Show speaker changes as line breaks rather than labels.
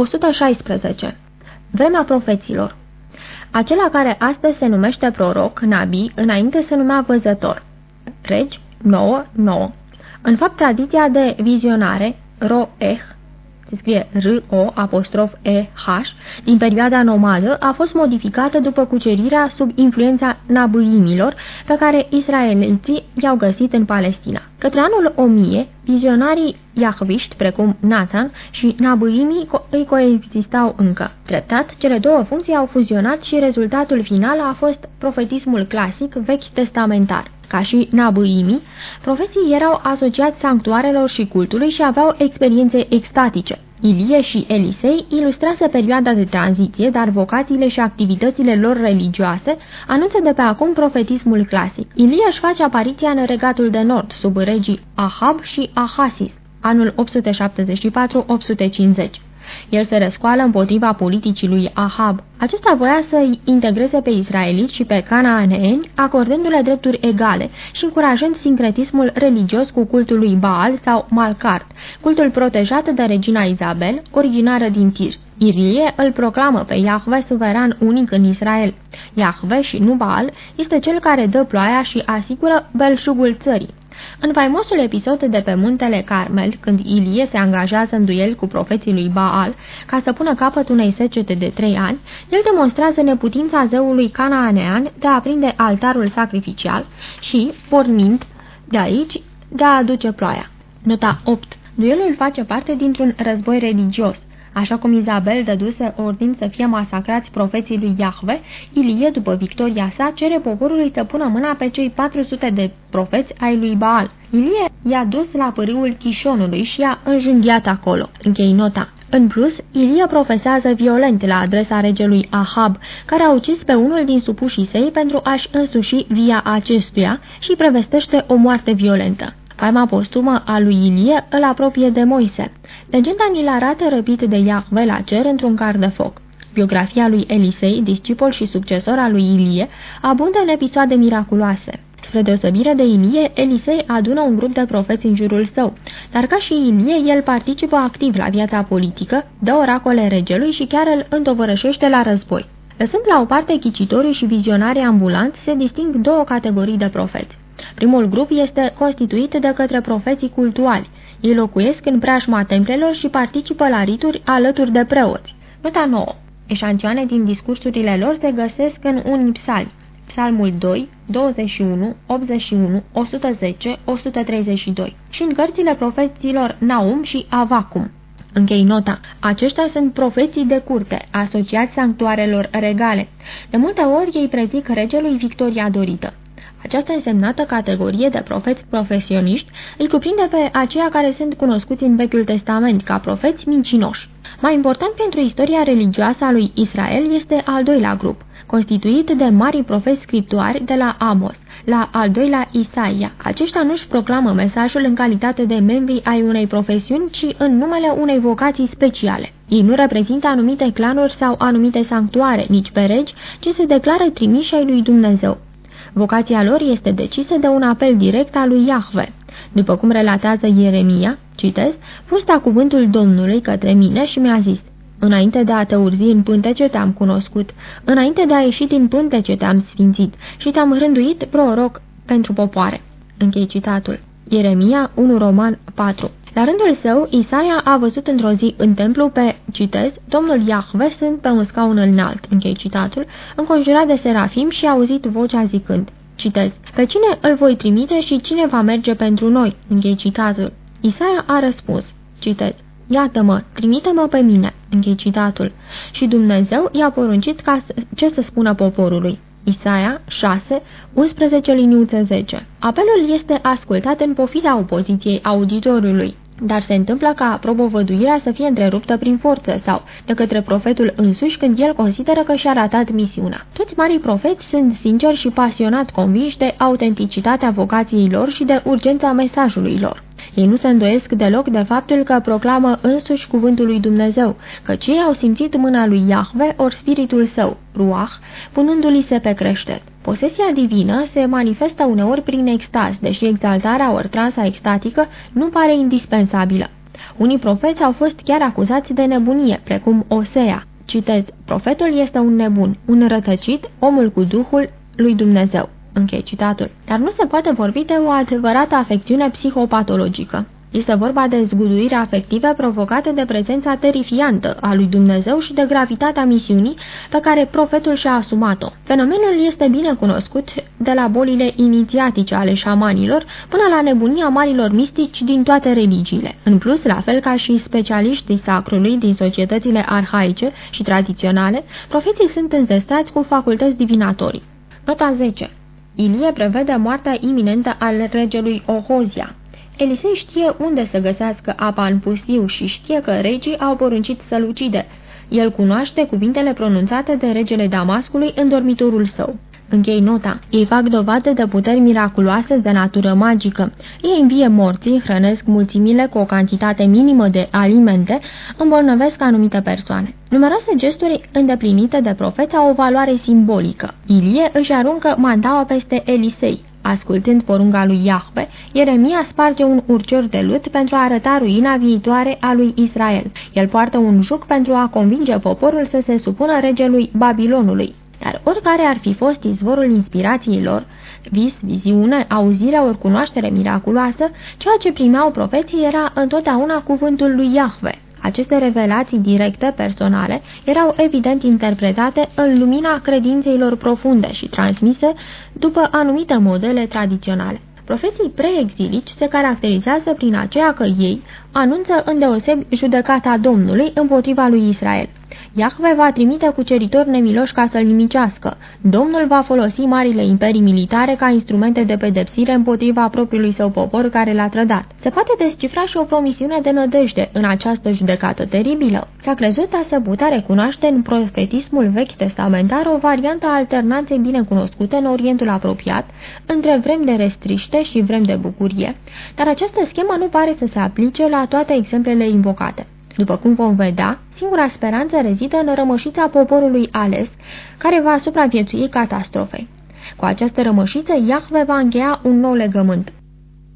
116. Vremea profeților Acela care astăzi se numește proroc, nabi, înainte se numea văzător. Regi 9, 9. În fapt, tradiția de vizionare, ro-eh, se scrie R-O apostrof E-H, din perioada nomadă, a fost modificată după cucerirea sub influența nabâimilor pe care israeliții i-au găsit în Palestina. Către anul 1000, vizionarii iahviști, precum Nathan și nabâimii, co îi coexistau încă. Treptat, cele două funcții au fuzionat și rezultatul final a fost profetismul clasic vechi testamentar. Ca și nabâimii, profeții erau asociați sanctuarelor și cultului și aveau experiențe extatice. Ilie și Elisei ilustrase perioada de tranziție, dar vocațiile și activitățile lor religioase anunță de pe acum profetismul clasic. Ilie își face apariția în regatul de nord, sub regii Ahab și Ahasis, anul 874-850. El se răscoală împotriva politicii lui Ahab. Acesta voia să-i integreze pe israeliți și pe canaaneeni, acordându-le drepturi egale și încurajând sincretismul religios cu cultul lui Baal sau Malcart, cultul protejat de regina Isabel, originară din Tir. Irie îl proclamă pe Iahve suveran unic în Israel. Iahve și nu Baal este cel care dă ploaia și asigură belșugul țării. În faimosul episod de pe muntele Carmel, când Ilie se angajează în duel cu profeții lui Baal ca să pună capăt unei secete de trei ani, el demonstrează neputința zeului canaanean de a aprinde altarul sacrificial și, pornind de aici, de a aduce ploaia. Nota 8. Duelul face parte dintr-un război religios. Așa cum Izabel dăduse ordin să fie masacrați profeții lui Iahve, Ilie, după victoria sa, cere poporului să pună mâna pe cei 400 de profeți ai lui Baal. Ilie i-a dus la pârâul Chișonului și i-a înjunghiat acolo. Închei nota. În plus, Ilie profesează violent la adresa regelui Ahab, care a ucis pe unul din supușii săi pentru a-și însuși via acestuia și prevestește o moarte violentă. Faima postumă a lui Ilie îl apropie de Moise. Legenda ni-l arată răpit de Iahve la cer într-un car de foc. Biografia lui Elisei, discipol și succesor al lui Ilie, abundă în episoade miraculoase. Spre deosebire de Ilie, Elisei adună un grup de profeți în jurul său, dar ca și Ilie, el participă activ la viața politică, dă oracole regelui și chiar îl întovărășește la război. Lăsând la o parte chicitorii și vizionarii ambulanți, se disting două categorii de profeți. Primul grup este constituit de către profeții cultuali. Ei locuiesc în preajma templelor și participă la rituri alături de preoți. Nota 9. Eșantioane din discursurile lor se găsesc în unii psalmi. Psalmul 2, 21, 81, 110, 132 și în cărțile profeților Naum și Avacum. Închei nota. Aceștia sunt profeții de curte, asociați sanctuarelor regale. De multe ori ei prezic regelui victoria dorită. Această însemnată categorie de profeți profesioniști îl cuprinde pe aceia care sunt cunoscuți în Vechiul Testament ca profeți mincinoși. Mai important pentru istoria religioasă a lui Israel este al doilea grup, constituit de mari profeți scriptuari de la Amos, la al doilea Isaia. Aceștia nu-și proclamă mesajul în calitate de membri ai unei profesiuni, ci în numele unei vocații speciale. Ei nu reprezintă anumite clanuri sau anumite sanctuare, nici pe regi, ci se declară trimiși ai lui Dumnezeu. Vocația lor este decisă de un apel direct al lui Iahve. După cum relatează Ieremia, citez, fusta cuvântul Domnului către mine și mi-a zis, Înainte de a te urzi în pântece te-am cunoscut, înainte de a ieși din pântece te-am sfințit și te-am rânduit proroc pentru popoare. Închei citatul. Ieremia 1 Roman 4 la rândul său, Isaia a văzut într-o zi în templu pe, citez, Domnul Iahve sunt pe un scaun înalt, închei citatul, înconjurat de serafim și a auzit vocea zicând, citez, Pe cine îl voi trimite și cine va merge pentru noi, închei citatul. Isaia a răspuns, citez, Iată-mă, trimite-mă pe mine, închei citatul. Și Dumnezeu i-a poruncit ca să, ce să spună poporului. Isaia 6, 11 liniuță 10 Apelul este ascultat în pofida opoziției auditorului, dar se întâmplă ca propovăduirea să fie întreruptă prin forță sau de către profetul însuși când el consideră că și-a ratat misiunea. Toți marii profeți sunt sinceri și pasionat convinși de autenticitatea vocației lor și de urgența mesajului lor. Ei nu se îndoiesc deloc de faptul că proclamă însuși cuvântul lui Dumnezeu, căci ei au simțit mâna lui Iahve ori spiritul său, Ruach, punându-li se pe creștet. Posesia divină se manifestă uneori prin extaz, deși exaltarea ori transa extatică nu pare indispensabilă. Unii profeți au fost chiar acuzați de nebunie, precum Osea. Citez, profetul este un nebun, un rătăcit, omul cu Duhul lui Dumnezeu. Închei citatul. Dar nu se poate vorbi de o adevărată afecțiune psihopatologică. Este vorba de zguduire afective provocate de prezența terifiantă a lui Dumnezeu și de gravitatea misiunii pe care profetul și-a asumat-o. Fenomenul este bine cunoscut de la bolile inițiatice ale șamanilor până la nebunia marilor mistici din toate religiile. În plus, la fel ca și specialiștii sacrului din societățile arhaice și tradiționale, profeții sunt înzestrați cu facultăți divinatorii. Nota 10 Ilie prevede moartea iminentă al regelui Ohozia. Elisei știe unde să găsească apa în pustiu și știe că regii au poruncit să-l ucide. El cunoaște cuvintele pronunțate de regele Damascului în dormitorul său. Închei nota. Ei fac dovadă de puteri miraculoase de natură magică. Ei învie morții, hrănesc mulțimile cu o cantitate minimă de alimente, îmbolnăvesc anumite persoane. Numeroase gesturi îndeplinite de profet au o valoare simbolică. Ilie își aruncă mandaua peste Elisei. Ascultând porunga lui Iahve, Ieremia sparge un urcior de lut pentru a arăta ruina viitoare a lui Israel. El poartă un juc pentru a convinge poporul să se supună regelui Babilonului. Dar oricare ar fi fost izvorul inspirațiilor, vis, viziune, auzire ori cunoaștere miraculoasă, ceea ce primeau profeții era întotdeauna cuvântul lui Iahve. Aceste revelații directe, personale, erau evident interpretate în lumina credințeilor profunde și transmise după anumite modele tradiționale. Profeții preexilici se caracterizează prin aceea că ei anunță îndeosebi judecata Domnului împotriva lui Israel. Iahve va trimite cuceritori nemiloși ca să-l nimicească. Domnul va folosi marile imperii militare ca instrumente de pedepsire împotriva propriului său popor care l-a trădat. Se poate descifra și o promisiune de nădejde în această judecată teribilă. S-a crezut a se putea recunoaște în profetismul vechi testamentar o variantă a alternanței bine cunoscute în Orientul apropiat, între vrem de restriște și vrem de bucurie, dar această schemă nu pare să se aplice la toate exemplele invocate. După cum vom vedea, singura speranță rezidă în rămășița poporului ales, care va supraviețui catastrofei. Cu această rămășiță, Iahve va încheia un nou legământ.